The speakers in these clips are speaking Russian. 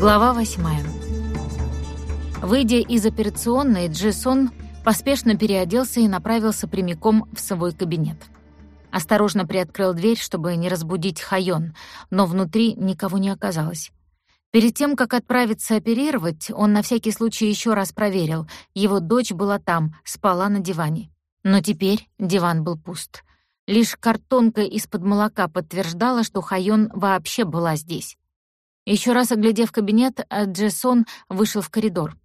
Глава восьмая. Выйдя из операционной, Джессон поспешно переоделся и направился прямиком в свой кабинет. Осторожно приоткрыл дверь, чтобы не разбудить Хайон, но внутри никого не оказалось. Перед тем, как отправиться оперировать, он на всякий случай еще раз проверил. Его дочь была там, спала на диване. Но теперь диван был пуст. Лишь картонка из-под молока подтверждала, что Хайон вообще была здесь. Еще раз оглядев кабинет, э, Джессон вышел в коридор.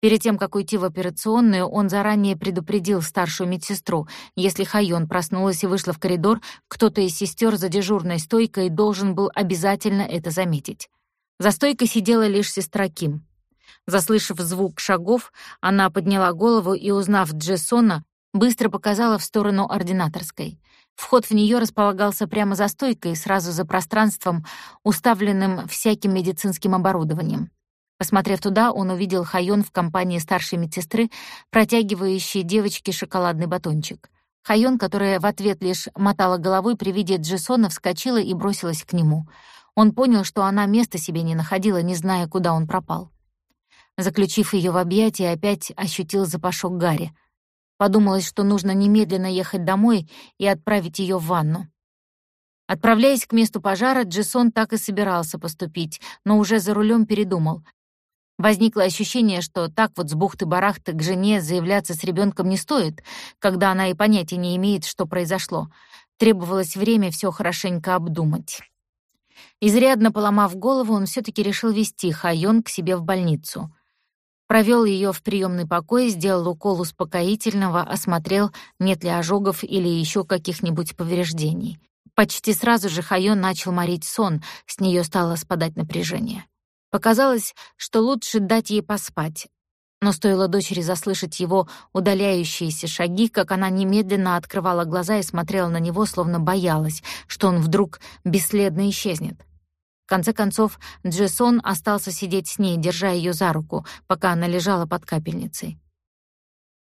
Перед тем, как уйти в операционную, он заранее предупредил старшую медсестру. Если Хайон проснулась и вышла в коридор, кто-то из сестер за дежурной стойкой должен был обязательно это заметить. За стойкой сидела лишь сестра Ким. Заслышав звук шагов, она подняла голову и, узнав Джессона, быстро показала в сторону ординаторской. Вход в нее располагался прямо за стойкой, сразу за пространством, уставленным всяким медицинским оборудованием. Посмотрев туда, он увидел Хайон в компании старшей медсестры, протягивающей девочке шоколадный батончик. Хайон, которая в ответ лишь мотала головой при виде Джессона, вскочила и бросилась к нему. Он понял, что она места себе не находила, не зная, куда он пропал. Заключив ее в объятия, опять ощутил запашок Гарри — Подумалось, что нужно немедленно ехать домой и отправить ее в ванну. Отправляясь к месту пожара, Джессон так и собирался поступить, но уже за рулем передумал. Возникло ощущение, что так вот с бухты-барахты к жене заявляться с ребенком не стоит, когда она и понятия не имеет, что произошло. Требовалось время все хорошенько обдумать. Изрядно поломав голову, он все таки решил вести Хайон к себе в больницу. Провел ее в приемный покой, сделал укол успокоительного, осмотрел, нет ли ожогов или еще каких-нибудь повреждений. Почти сразу же Хайон начал морить сон, с нее стало спадать напряжение. Показалось, что лучше дать ей поспать. Но стоило дочери заслышать его удаляющиеся шаги, как она немедленно открывала глаза и смотрела на него, словно боялась, что он вдруг бесследно исчезнет. В конце концов, Джессон остался сидеть с ней, держа ее за руку, пока она лежала под капельницей.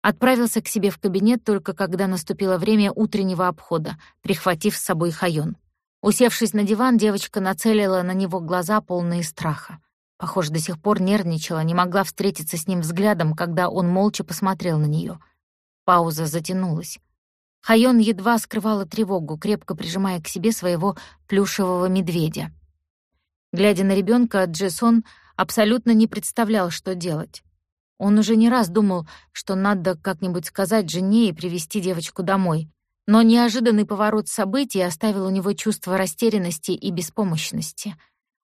Отправился к себе в кабинет только когда наступило время утреннего обхода, прихватив с собой Хайон. Усевшись на диван, девочка нацелила на него глаза, полные страха. Похоже, до сих пор нервничала, не могла встретиться с ним взглядом, когда он молча посмотрел на нее. Пауза затянулась. Хайон едва скрывала тревогу, крепко прижимая к себе своего плюшевого медведя. Глядя на ребенка, Джессон абсолютно не представлял, что делать. Он уже не раз думал, что надо как-нибудь сказать жене и привести девочку домой. Но неожиданный поворот событий оставил у него чувство растерянности и беспомощности.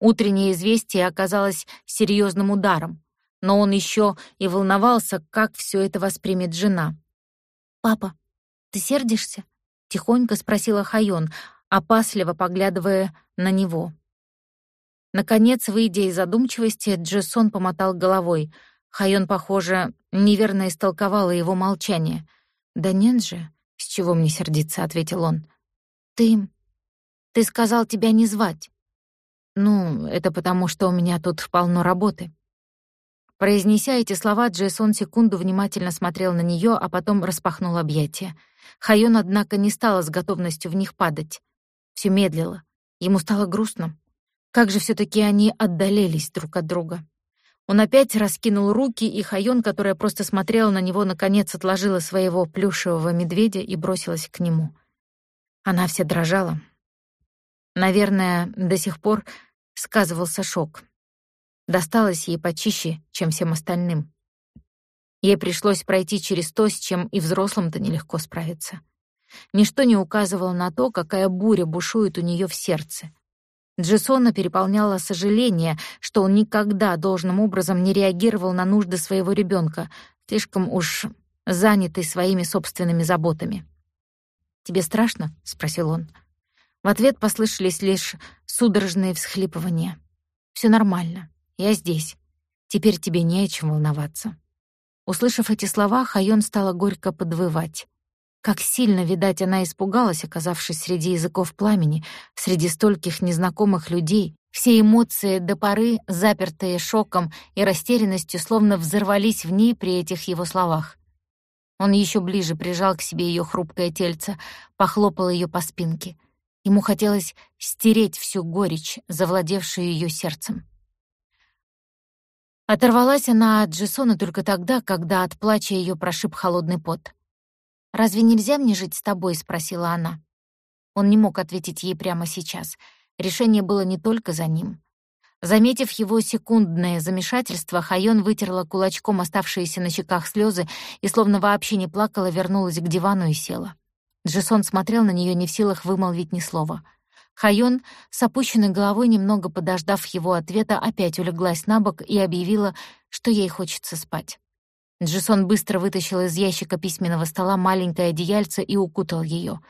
Утреннее известие оказалось серьезным ударом, но он еще и волновался, как все это воспримет жена. «Папа, ты сердишься?» — тихонько спросила Хайон, опасливо поглядывая на него. Наконец, выйдя из задумчивости, Джессон помотал головой. Хайон, похоже, неверно истолковала его молчание. «Да нет же, с чего мне сердиться?» — ответил он. «Ты... ты сказал тебя не звать». «Ну, это потому, что у меня тут полно работы». Произнеся эти слова, Джейсон секунду внимательно смотрел на нее, а потом распахнул объятия. Хайон, однако, не стала с готовностью в них падать. Все медлило. Ему стало грустно. Как же все таки они отдалились друг от друга. Он опять раскинул руки, и Хайон, которая просто смотрела на него, наконец отложила своего плюшевого медведя и бросилась к нему. Она вся дрожала. Наверное, до сих пор сказывался шок. Досталось ей почище, чем всем остальным. Ей пришлось пройти через то, с чем и взрослым-то нелегко справиться. Ничто не указывало на то, какая буря бушует у нее в сердце. Джессона переполняло сожаление, что он никогда должным образом не реагировал на нужды своего ребенка, слишком уж занятый своими собственными заботами. «Тебе страшно?» — спросил он. В ответ послышались лишь судорожные всхлипывания. Все нормально. Я здесь. Теперь тебе не о чем волноваться». Услышав эти слова, Хайон стала горько подвывать. Как сильно, видать, она испугалась, оказавшись среди языков пламени, среди стольких незнакомых людей. Все эмоции до поры, запертые шоком и растерянностью, словно взорвались в ней при этих его словах. Он еще ближе прижал к себе ее хрупкое тельце, похлопал ее по спинке. Ему хотелось стереть всю горечь, завладевшую ее сердцем. Оторвалась она от Джессона только тогда, когда от плача её прошиб холодный пот. «Разве нельзя мне жить с тобой?» — спросила она. Он не мог ответить ей прямо сейчас. Решение было не только за ним. Заметив его секундное замешательство, Хайон вытерла кулачком оставшиеся на щеках слезы и, словно вообще не плакала, вернулась к дивану и села. Джессон смотрел на нее не в силах вымолвить ни слова — Хайон, с опущенной головой, немного подождав его ответа, опять улеглась на бок и объявила, что ей хочется спать. Джисон быстро вытащил из ящика письменного стола маленькое одеяльце и укутал ее.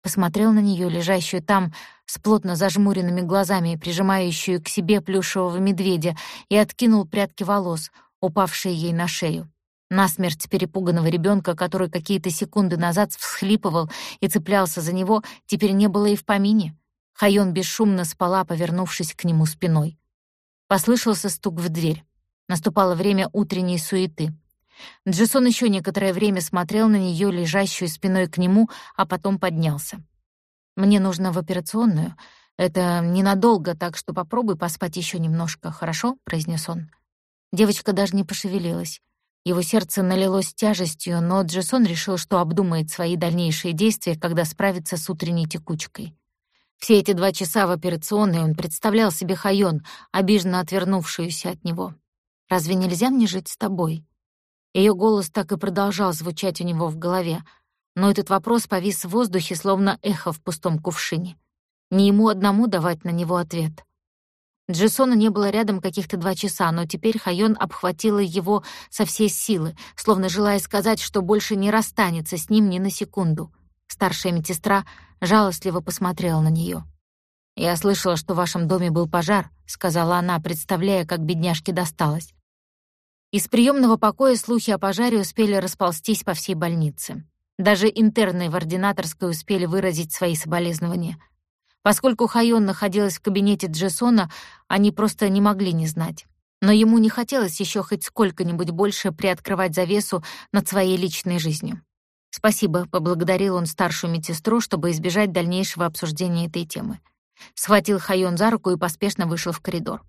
Посмотрел на нее, лежащую там, с плотно зажмуренными глазами, прижимающую к себе плюшевого медведя, и откинул прядки волос, упавшие ей на шею. Насмерть перепуганного ребенка, который какие-то секунды назад всхлипывал и цеплялся за него, теперь не было и в помине. Хайон бесшумно спала, повернувшись к нему спиной. Послышался стук в дверь. Наступало время утренней суеты. Джессон еще некоторое время смотрел на нее, лежащую спиной к нему, а потом поднялся. «Мне нужно в операционную. Это ненадолго, так что попробуй поспать еще немножко, хорошо?» — произнес он. Девочка даже не пошевелилась. Его сердце налилось тяжестью, но Джессон решил, что обдумает свои дальнейшие действия, когда справится с утренней текучкой. Все эти два часа в операционной он представлял себе Хайон, обиженно отвернувшуюся от него. «Разве нельзя мне жить с тобой?» Ее голос так и продолжал звучать у него в голове, но этот вопрос повис в воздухе, словно эхо в пустом кувшине. Не ему одному давать на него ответ. Джессона не было рядом каких-то два часа, но теперь Хайон обхватила его со всей силы, словно желая сказать, что больше не расстанется с ним ни на секунду. Старшая медсестра жалостливо посмотрела на нее. «Я слышала, что в вашем доме был пожар», — сказала она, представляя, как бедняжке досталось. Из приемного покоя слухи о пожаре успели расползтись по всей больнице. Даже интерны в ординаторской успели выразить свои соболезнования. Поскольку Хайон находилась в кабинете Джессона, они просто не могли не знать. Но ему не хотелось еще хоть сколько-нибудь больше приоткрывать завесу над своей личной жизнью. «Спасибо», — поблагодарил он старшую медсестру, чтобы избежать дальнейшего обсуждения этой темы. Схватил Хайон за руку и поспешно вышел в коридор.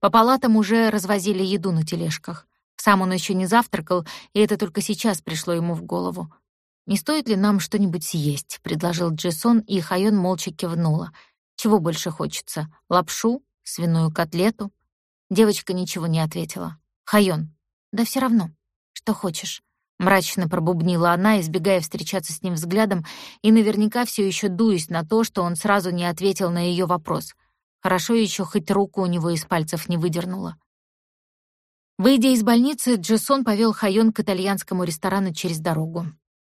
По палатам уже развозили еду на тележках. Сам он еще не завтракал, и это только сейчас пришло ему в голову. «Не стоит ли нам что-нибудь съесть?» — предложил Джессон, и Хайон молча кивнула. «Чего больше хочется? Лапшу? Свиную котлету?» Девочка ничего не ответила. «Хайон, да все равно. Что хочешь?» Мрачно пробубнила она, избегая встречаться с ним взглядом, и наверняка все еще дуясь на то, что он сразу не ответил на ее вопрос. Хорошо еще хоть руку у него из пальцев не выдернула. Выйдя из больницы, Джессон повел Хайон к итальянскому ресторану через дорогу.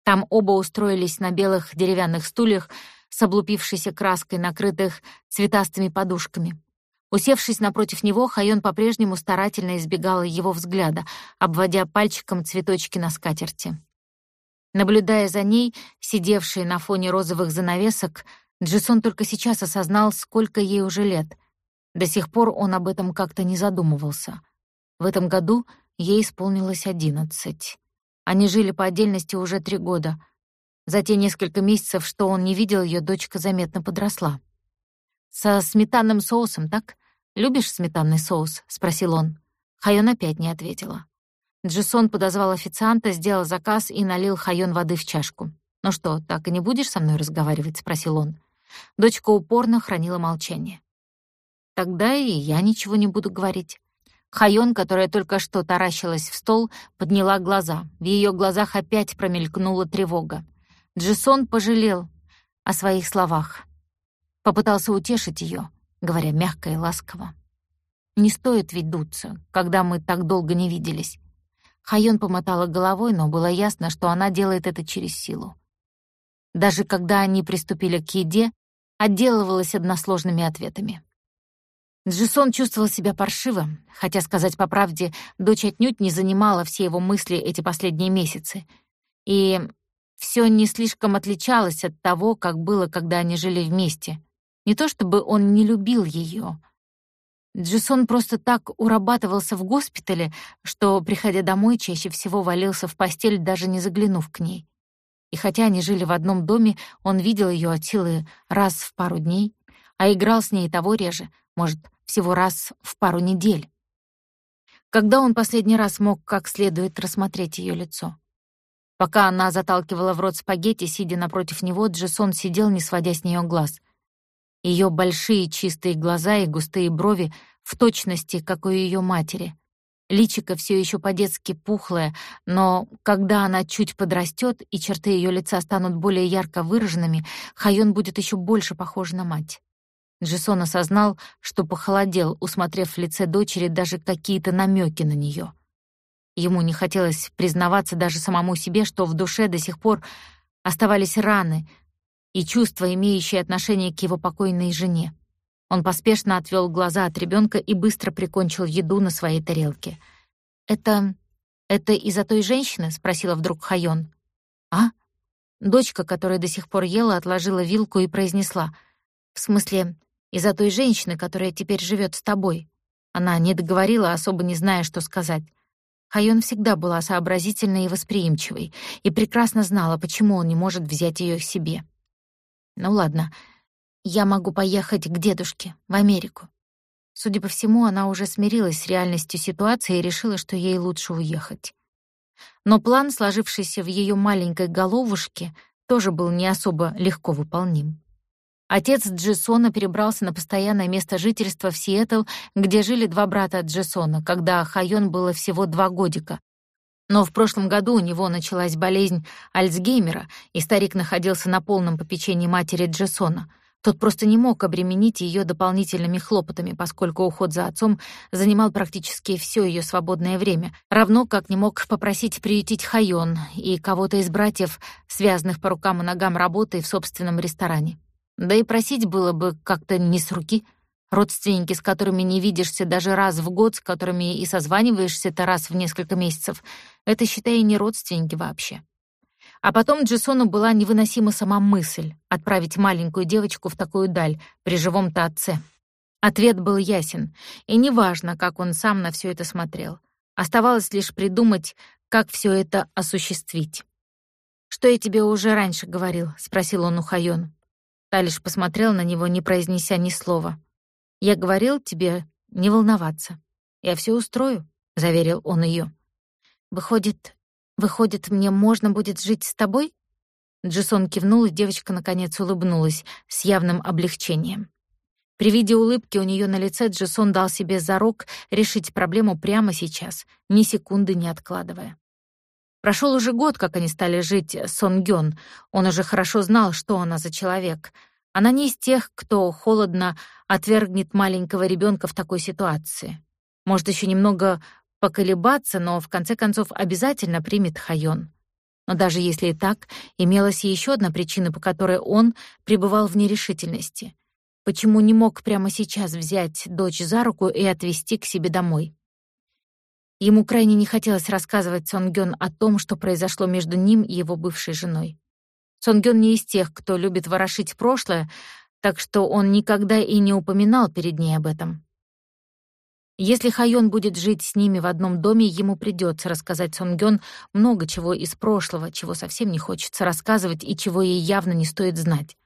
Там оба устроились на белых деревянных стульях с облупившейся краской, накрытых цветастыми подушками. Усевшись напротив него, Хайон по-прежнему старательно избегала его взгляда, обводя пальчиком цветочки на скатерти. Наблюдая за ней, сидевшей на фоне розовых занавесок, Джисон только сейчас осознал, сколько ей уже лет. До сих пор он об этом как-то не задумывался. В этом году ей исполнилось одиннадцать. Они жили по отдельности уже три года. За те несколько месяцев, что он не видел ее, дочка заметно подросла. «Со сметанным соусом, так? Любишь сметанный соус?» — спросил он. Хайон опять не ответила. Джисон подозвал официанта, сделал заказ и налил Хайон воды в чашку. «Ну что, так и не будешь со мной разговаривать?» — спросил он. Дочка упорно хранила молчание. «Тогда и я ничего не буду говорить». Хайон, которая только что таращилась в стол, подняла глаза. В ее глазах опять промелькнула тревога. Джисон пожалел о своих словах. Попытался утешить ее, говоря мягко и ласково. «Не стоит ведь дуться, когда мы так долго не виделись». Хайон помотала головой, но было ясно, что она делает это через силу. Даже когда они приступили к еде, отделывалась односложными ответами. Джисон чувствовал себя паршиво, хотя, сказать по правде, дочь отнюдь не занимала все его мысли эти последние месяцы. И все не слишком отличалось от того, как было, когда они жили вместе. Не то чтобы он не любил ее. Джисон просто так урабатывался в госпитале, что, приходя домой, чаще всего валился в постель, даже не заглянув к ней. И хотя они жили в одном доме, он видел ее от силы раз в пару дней, а играл с ней того реже, может, всего раз в пару недель. Когда он последний раз мог как следует рассмотреть ее лицо? Пока она заталкивала в рот спагетти, сидя напротив него, Джессон сидел, не сводя с нее глаз. Ее большие чистые глаза и густые брови в точности, как у ее матери. Личико все еще по-детски пухлое, но когда она чуть подрастет и черты ее лица станут более ярко выраженными, Хайон будет еще больше похож на мать. Джессон осознал, что похолодел, усмотрев в лице дочери даже какие-то намеки на нее. Ему не хотелось признаваться даже самому себе, что в душе до сих пор оставались раны и чувства, имеющие отношение к его покойной жене. Он поспешно отвел глаза от ребенка и быстро прикончил еду на своей тарелке. «Это... это из-за той женщины?» — спросила вдруг Хайон. «А?» Дочка, которая до сих пор ела, отложила вилку и произнесла. «В смысле, из-за той женщины, которая теперь живет с тобой?» Она не договорила, особо не зная, что сказать. Хайон всегда была сообразительной и восприимчивой и прекрасно знала, почему он не может взять ее к себе. Ну ладно, я могу поехать к дедушке в Америку. Судя по всему, она уже смирилась с реальностью ситуации и решила, что ей лучше уехать. Но план, сложившийся в ее маленькой головушке, тоже был не особо легко выполним. Отец Джессона перебрался на постоянное место жительства в Сиэтл, где жили два брата Джессона, когда Хайон было всего два годика. Но в прошлом году у него началась болезнь Альцгеймера, и старик находился на полном попечении матери Джессона. Тот просто не мог обременить ее дополнительными хлопотами, поскольку уход за отцом занимал практически все ее свободное время, равно как не мог попросить приютить Хайон и кого-то из братьев, связанных по рукам и ногам работой в собственном ресторане. Да и просить было бы как-то не с руки. Родственники, с которыми не видишься даже раз в год, с которыми и созваниваешься-то раз в несколько месяцев, это, считай, не родственники вообще. А потом Джессону была невыносима сама мысль отправить маленькую девочку в такую даль при живом-то отце. Ответ был ясен, и неважно, как он сам на все это смотрел. Оставалось лишь придумать, как все это осуществить. «Что я тебе уже раньше говорил?» — спросил он у Хайон. Та лишь посмотрел на него, не произнеся ни слова. «Я говорил тебе не волноваться. Я все устрою», — заверил он ее. «Выходит, выходит, мне можно будет жить с тобой?» Джессон кивнул, и девочка наконец улыбнулась с явным облегчением. При виде улыбки у нее на лице Джессон дал себе зарок решить проблему прямо сейчас, ни секунды не откладывая. Прошел уже год, как они стали жить с Сонгён. Он уже хорошо знал, что она за человек. Она не из тех, кто холодно отвергнет маленького ребенка в такой ситуации. Может еще немного поколебаться, но в конце концов обязательно примет Хайон. Но даже если и так, имелась еще одна причина, по которой он пребывал в нерешительности. Почему не мог прямо сейчас взять дочь за руку и отвезти к себе домой? Ему крайне не хотелось рассказывать Сонгён о том, что произошло между ним и его бывшей женой. Сонгён не из тех, кто любит ворошить прошлое, так что он никогда и не упоминал перед ней об этом. Если Хайон будет жить с ними в одном доме, ему придется рассказать Сонгён много чего из прошлого, чего совсем не хочется рассказывать и чего ей явно не стоит знать.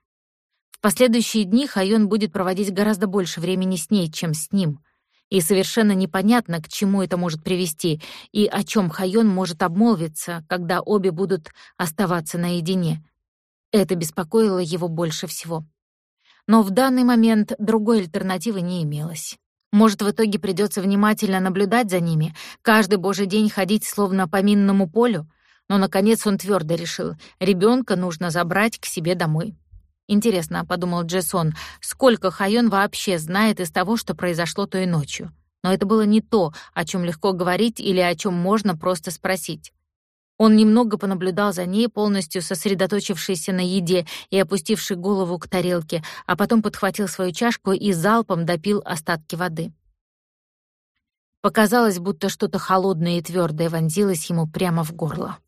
В последующие дни Хайон будет проводить гораздо больше времени с ней, чем с ним — и совершенно непонятно, к чему это может привести и о чем Хайон может обмолвиться, когда обе будут оставаться наедине. Это беспокоило его больше всего. Но в данный момент другой альтернативы не имелось. Может, в итоге придется внимательно наблюдать за ними, каждый божий день ходить словно по минному полю, но, наконец, он твердо решил, ребенка нужно забрать к себе домой. Интересно, подумал Джессон, сколько Хайон вообще знает из того, что произошло той ночью. Но это было не то, о чем легко говорить или о чем можно просто спросить. Он немного понаблюдал за ней, полностью сосредоточившийся на еде и опустивший голову к тарелке, а потом подхватил свою чашку и залпом допил остатки воды. Показалось, будто что-то холодное и твердое вонзилось ему прямо в горло.